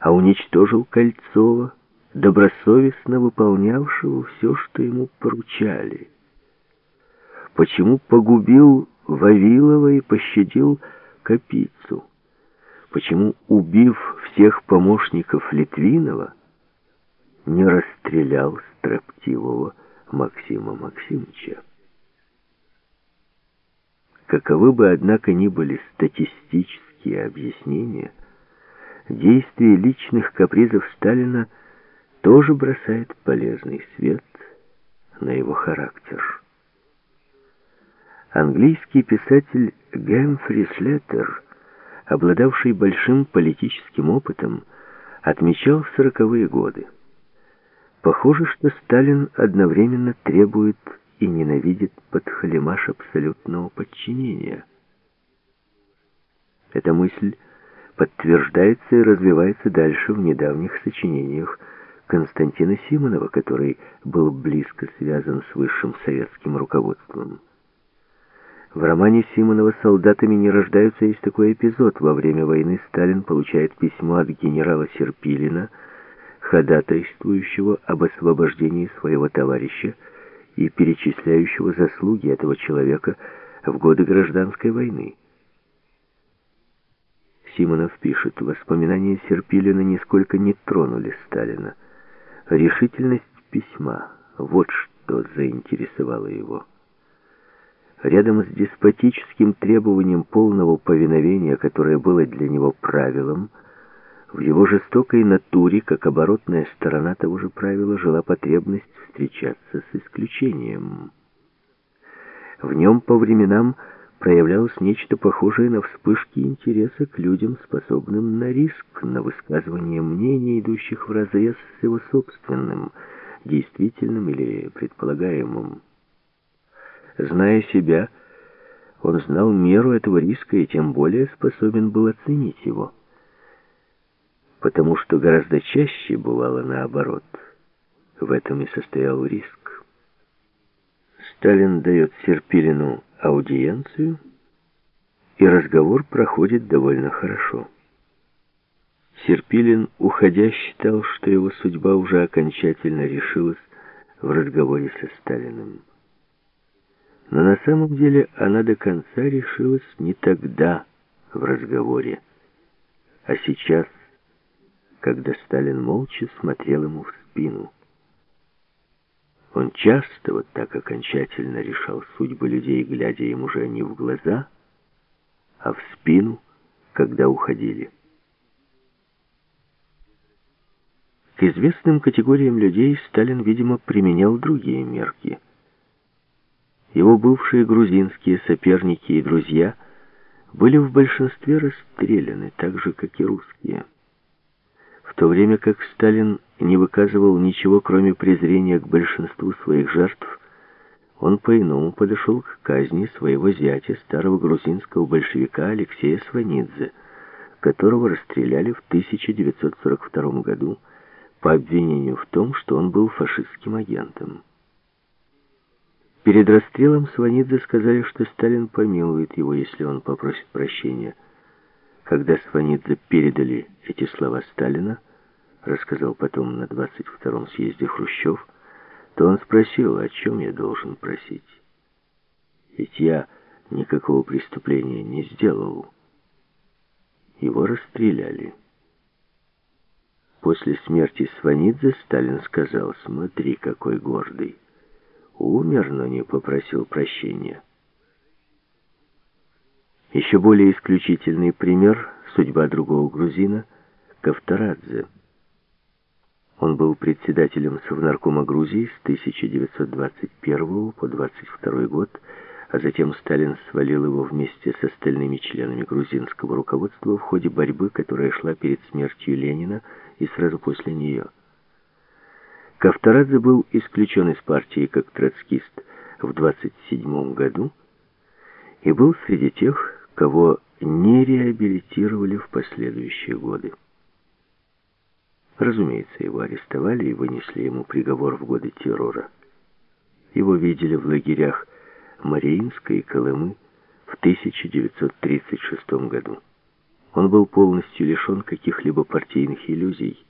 а уничтожил Кольцова, добросовестно выполнявшего все, что ему поручали? Почему погубил Вавилова и пощадил Капицу? Почему, убив всех помощников Литвинова, не расстрелял строптивого Максима Максимовича? Каковы бы, однако, ни были статистические объяснения, действие личных капризов Сталина тоже бросает полезный свет на его характер. Английский писатель Гэмфри Слеттер, обладавший большим политическим опытом, отмечал сороковые годы. Похоже, что Сталин одновременно требует и ненавидит подхалимаш абсолютного подчинения. Эта мысль подтверждается и развивается дальше в недавних сочинениях Константина Симонова, который был близко связан с высшим советским руководством. В романе Симонова «Солдатами не рождаются» есть такой эпизод. Во время войны Сталин получает письмо от генерала Серпилина, ходатайствующего об освобождении своего товарища и перечисляющего заслуги этого человека в годы гражданской войны. Симонов пишет, воспоминания Серпилина нисколько не тронули Сталина. Решительность письма — вот что заинтересовало его. Рядом с деспотическим требованием полного повиновения, которое было для него правилом, в его жестокой натуре, как оборотная сторона того же правила, жила потребность встречаться с исключением. В нем по временам проявлялось нечто похожее на вспышки интереса к людям, способным на риск, на высказывание мнений, идущих вразрез с его собственным, действительным или предполагаемым. Зная себя, он знал меру этого риска и тем более способен был оценить его потому что гораздо чаще бывало наоборот. В этом и состоял риск. Сталин дает Серпилину аудиенцию, и разговор проходит довольно хорошо. Серпилин, уходя, считал, что его судьба уже окончательно решилась в разговоре со Сталиным. Но на самом деле она до конца решилась не тогда в разговоре, а сейчас когда Сталин молча смотрел ему в спину. Он часто вот так окончательно решал судьбы людей, глядя им уже не в глаза, а в спину, когда уходили. К известным категориям людей Сталин, видимо, применял другие мерки. Его бывшие грузинские соперники и друзья были в большинстве расстреляны, так же, как и русские то время как Сталин не выказывал ничего, кроме презрения к большинству своих жертв, он по-иному подошел к казни своего зятя, старого грузинского большевика Алексея Сванидзе, которого расстреляли в 1942 году по обвинению в том, что он был фашистским агентом. Перед расстрелом Сванидзе сказали, что Сталин помилует его, если он попросит прощения. Когда Сванидзе передали эти слова Сталина, рассказал потом на 22-м съезде Хрущев, то он спросил, о чем я должен просить. Ведь я никакого преступления не сделал. Его расстреляли. После смерти Сванидзе Сталин сказал, смотри, какой гордый. Умер, но не попросил прощения. Еще более исключительный пример – судьба другого грузина – Кавторадзе. Он был председателем Совнаркома Грузии с 1921 по 22 год, а затем Сталин свалил его вместе с остальными членами грузинского руководства в ходе борьбы, которая шла перед смертью Ленина и сразу после нее. Кавторадзе был исключен из партии как троцкист в 27 году и был среди тех, кого не реабилитировали в последующие годы. Разумеется, его арестовали и вынесли ему приговор в годы террора. Его видели в лагерях Мариинска и Колымы в 1936 году. Он был полностью лишен каких-либо партийных иллюзий.